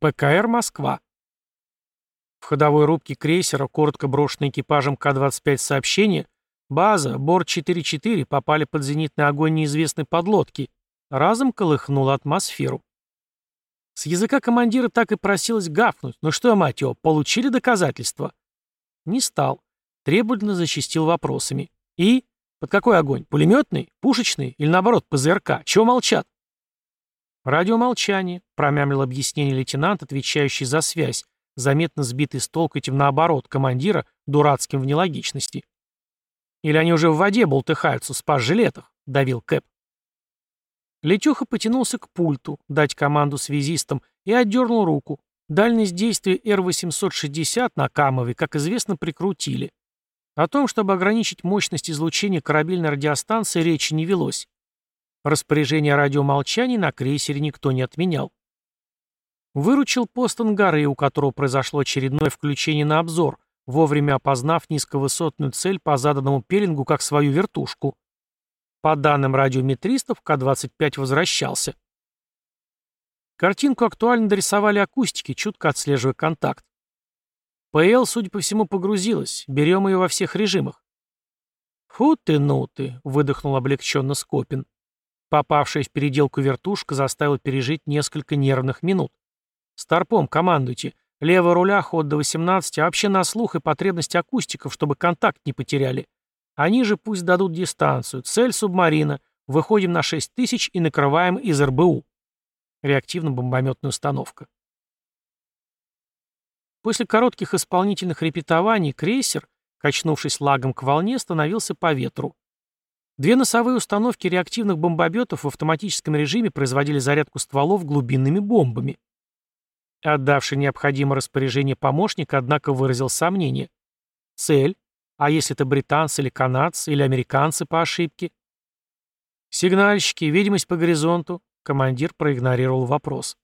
ПКР «Москва». В ходовой рубке крейсера, коротко брошенной экипажем К-25 сообщение, база, борт 4-4 попали под зенитный огонь неизвестной подлодки, разом колыхнула атмосферу. С языка командира так и просилось гафнуть. Ну что, мать его, получили доказательства? Не стал. Требовательно защистил вопросами. И? Под какой огонь? Пулеметный? Пушечный? Или наоборот, ПЗРК? Чего молчат? Радиомолчание, промямлил объяснение лейтенант, отвечающий за связь, заметно сбитый с толку этим наоборот командира дурацким в нелогичности. Или они уже в воде болтыхаются, спас-жилетах, давил Кэп. Летюха потянулся к пульту, дать команду связистам, и отдернул руку. Дальность действия Р-860 на Камове, как известно, прикрутили. О том, чтобы ограничить мощность излучения корабельной радиостанции, речи не велось. Распоряжение радиомолчания на крейсере никто не отменял. Выручил пост ангары, у которого произошло очередное включение на обзор, вовремя опознав низковысотную цель по заданному пеленгу как свою вертушку. По данным радиометристов, К-25 возвращался. Картинку актуально дорисовали акустики, чутко отслеживая контакт. ПЛ, судя по всему, погрузилась. Берем ее во всех режимах. «Фу ты, ну ты!» — выдохнул облегченно Скопин. Попавшая в переделку вертушка заставила пережить несколько нервных минут. «Старпом, командуйте. Левый руля, ход до 18, а вообще на слух и потребность акустиков, чтобы контакт не потеряли. Они же пусть дадут дистанцию. Цель субмарина. Выходим на 6 тысяч и накрываем из РБУ. Реактивно-бомбометная установка. После коротких исполнительных репетований крейсер, качнувшись лагом к волне, становился по ветру. Две носовые установки реактивных бомбометов в автоматическом режиме производили зарядку стволов глубинными бомбами. Отдавший необходимое распоряжение помощник, однако, выразил сомнение. Цель а если это британцы или канадцы, или американцы по ошибке? Сигнальщики, видимость по горизонту. Командир проигнорировал вопрос.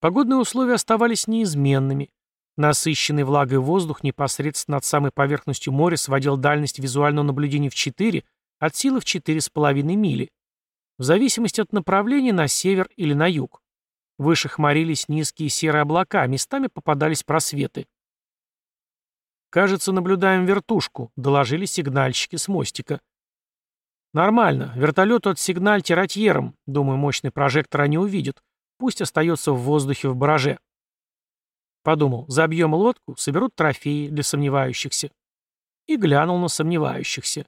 Погодные условия оставались неизменными. Насыщенный влагой воздух непосредственно над самой поверхностью моря сводил дальность визуального наблюдения в 4, от силы в 4,5 мили. В зависимости от направления на север или на юг. Выше хмарились низкие серые облака, местами попадались просветы. «Кажется, наблюдаем вертушку», — доложили сигнальщики с мостика. «Нормально. Вертолету отсигнальте ротьером. Думаю, мощный прожектор они увидят. Пусть остается в воздухе в бараже». Подумал, забьем лодку, соберут трофеи для сомневающихся. И глянул на сомневающихся.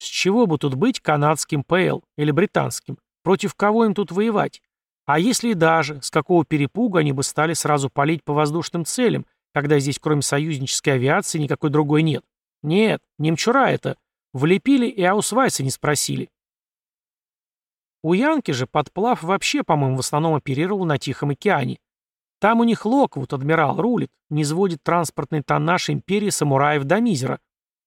С чего бы тут быть канадским ПЛ или британским? Против кого им тут воевать? А если и даже, с какого перепуга они бы стали сразу палить по воздушным целям, когда здесь кроме союзнической авиации никакой другой нет. Нет, немчура это. Влепили и аусвайса не спросили. У Янки же подплав вообще, по-моему, в основном оперировал на Тихом океане. Там у них Локвуд, адмирал, рулит, не сводит транспортный тоннаж империи самураев до мизера.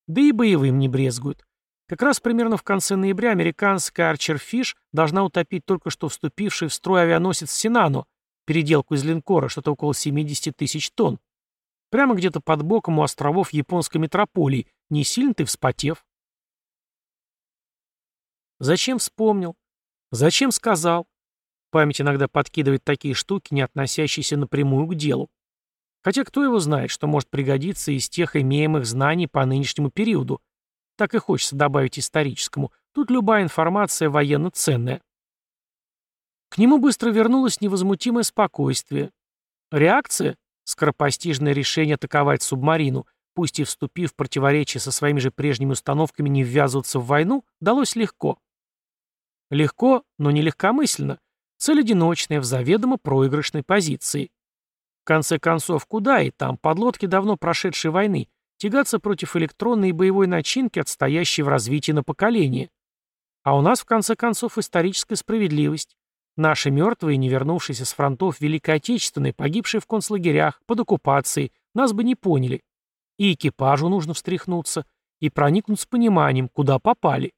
Да и боевым не брезгуют. Как раз примерно в конце ноября американская Арчер Фиш должна утопить только что вступивший в строй авианосец Синано, переделку из линкора, что-то около 70 тысяч тонн. Прямо где-то под боком у островов японской метрополии, не сильно ты вспотев. Зачем вспомнил? Зачем сказал? Память иногда подкидывает такие штуки, не относящиеся напрямую к делу. Хотя кто его знает, что может пригодиться из тех имеемых знаний по нынешнему периоду. Так и хочется добавить историческому. Тут любая информация военно ценная. К нему быстро вернулось невозмутимое спокойствие. Реакция? Скоропостижное решение атаковать субмарину, пусть и вступив в противоречие со своими же прежними установками не ввязываться в войну, далось легко. Легко, но не легкомысленно. Цель одиночная, в заведомо проигрышной позиции. В конце концов, куда и там, подлодки давно прошедшей войны, тягаться против электронной и боевой начинки, отстоящей в развитии на поколение. А у нас, в конце концов, историческая справедливость. Наши мертвые, не вернувшиеся с фронтов Великой Отечественной, погибшие в концлагерях, под оккупацией, нас бы не поняли. И экипажу нужно встряхнуться, и проникнуть с пониманием, куда попали.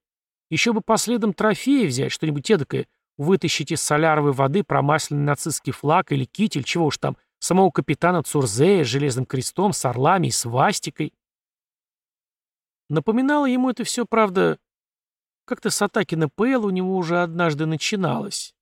Еще бы по следам трофея взять, что-нибудь эдакое, вытащить из соляровой воды промасленный нацистский флаг или китель, чего уж там, самого капитана Цурзея с железным крестом, с орлами и свастикой. Напоминало ему это все, правда, как-то с атаки на ПЛ у него уже однажды начиналось.